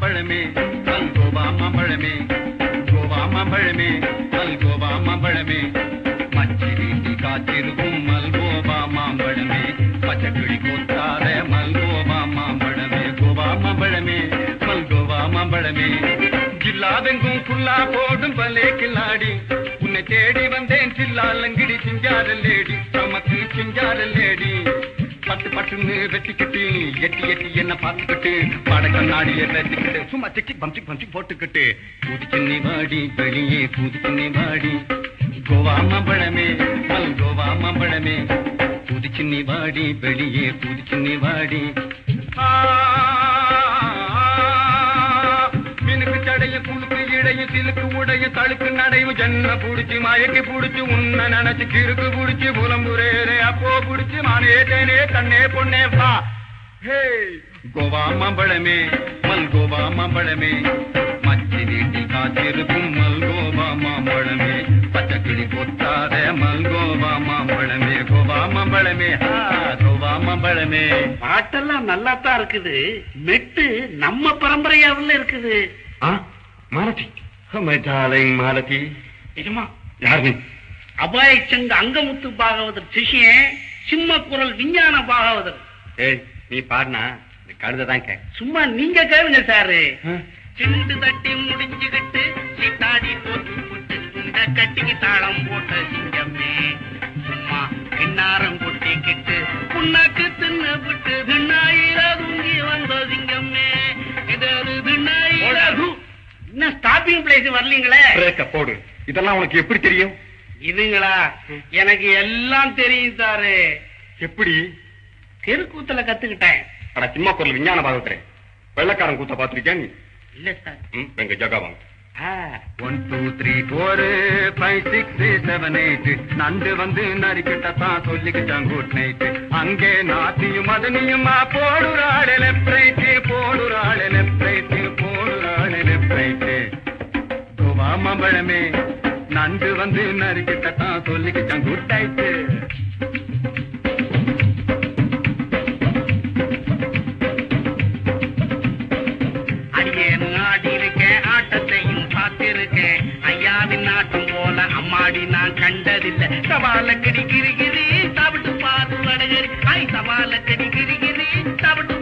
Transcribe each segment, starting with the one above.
மாம்பழமே அல் கோவா மாம்பழமே கோவா மாம்பழமே அல் கோவா மாம்பழமே மச்சி வீட்டி காத்திருக்கும் மல்கோவா மாம்பழமே. பச்சைக்கிளி கொத்தாத மல்கோவா மாம்பழமே கோவா மாம்பழமே மல்கோவா மாம்பழமே. ஜில்லாவெங்கும் புல்லா போடும் பலே கில்லாடி. உன்னை தேடி வந்தேன் சில்லா லங்கிடி சிங்கார லேடி. பட்டு பட்டுன்னு வெட்டிக்கிட்டு எட்டி எட்டி என்ன பார்த்துக்கிட்டு பட கண்ணாடியை வெட்டிக்கிட்டு சும்மா திக்கி பம்சி பம்சி போட்டுக்கிட்டு புதுச்சு நீ வாடி வெளியே புதுச்சு நீ வாடி. கோவா மாம்பழமே மல் கோவா மாம்பழமே. புதுச்சு நீ வாடி வெளியே புதுச்சு நீ வாடி. ஆ, சிலுக்கு உடைய தழுக்கு நடைவு ஜன்ன புடிச்சு மயக்கி புடிச்சு உன்ன நினைச்சு கிறுக்கு புடிச்சு புலம்புரேரே அப்போ புடிச்சு மானே தேனே கண்ணே பொண்ணே வா. ஹே கோவா மாம்பழமே மல் கோவா மாம்பழமே. மச்சி வீட்டில் காத்திருக்கும் மல்கோவா மாம்பழமே. பச்சை கிளி கொத்தாத மல்கோவா மாம்பழமே கோவா மாம்பழமே ஆ, கோவா மாம்பழமே. பாட்டெல்லாம் நல்லா தான் இருக்குது. மெட்டு நம்ம பரம்பரையாவில் இருக்குது. ஆ மாலதி. My darling Malathi. நிஜமா யார் நீ? அபாய சங்க அங்கமுத்து பாகவதர் சிஷியன் சிம்ம குரல் விஞ்ஞான பாகவதர். ஏய் நீ பாடினா இந்த கழுதை தான் கேட்க சும்மா நீங்க கேளுங்க சாரு. சிண்டு தட்டி முடிஞ்சுகிட்டு சீட்டாடி போட்டு இந்த கட்டிக்கு தாளம் போட்ட சிங்கமே. சும்மா கிண்ணாரம் கொட்டிக்கிட்டு புண்ணாக்கு தின்னு விட்டு திண்ணாயிர தூங்கி வந்த சிங்கமே இன்னும் ஸ்டாப்பிங் பிளேஸ் வரலீங்களே? பிரேக்க போடு. இதெல்லாம் உனக்கு எப்படி தெரியும்? இதுங்களா? எனக்கு எல்லாம் தெரியும் சாரு. எப்படி? தெருக்கூத்துல கத்துக்கிட்டேன். அட சிம்மா குரல் விஞ்ஞான பாகத்திரே வெள்ளக்காரன் கூத்த பாத்திருக்கியா நீ? இல்ல சார். எங்க ஜகா வாங்க. One two three four five six seven eight நண்டு வந்து நரிக்கிட்டத்தான் சொல்லிக்கிட்டான் குட் நைட் அங்கே நாத்தியும் மதனியுமா போடுறாள் போடுறாள் இருக்கேன் ஆட்டத்தையும் பார்த்திருக்கேன் ஐயாவின் சொல்லிக்கிட்டான் குட்டாயிட்டு அம்மாடி நான் கண்டதில்லை. சவால கடி கிரிகிரி சாப்பிட்டு பாரு வடகரி ஐ சவால கடி கிரிகிரி சாப்பிட்டு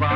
கோவா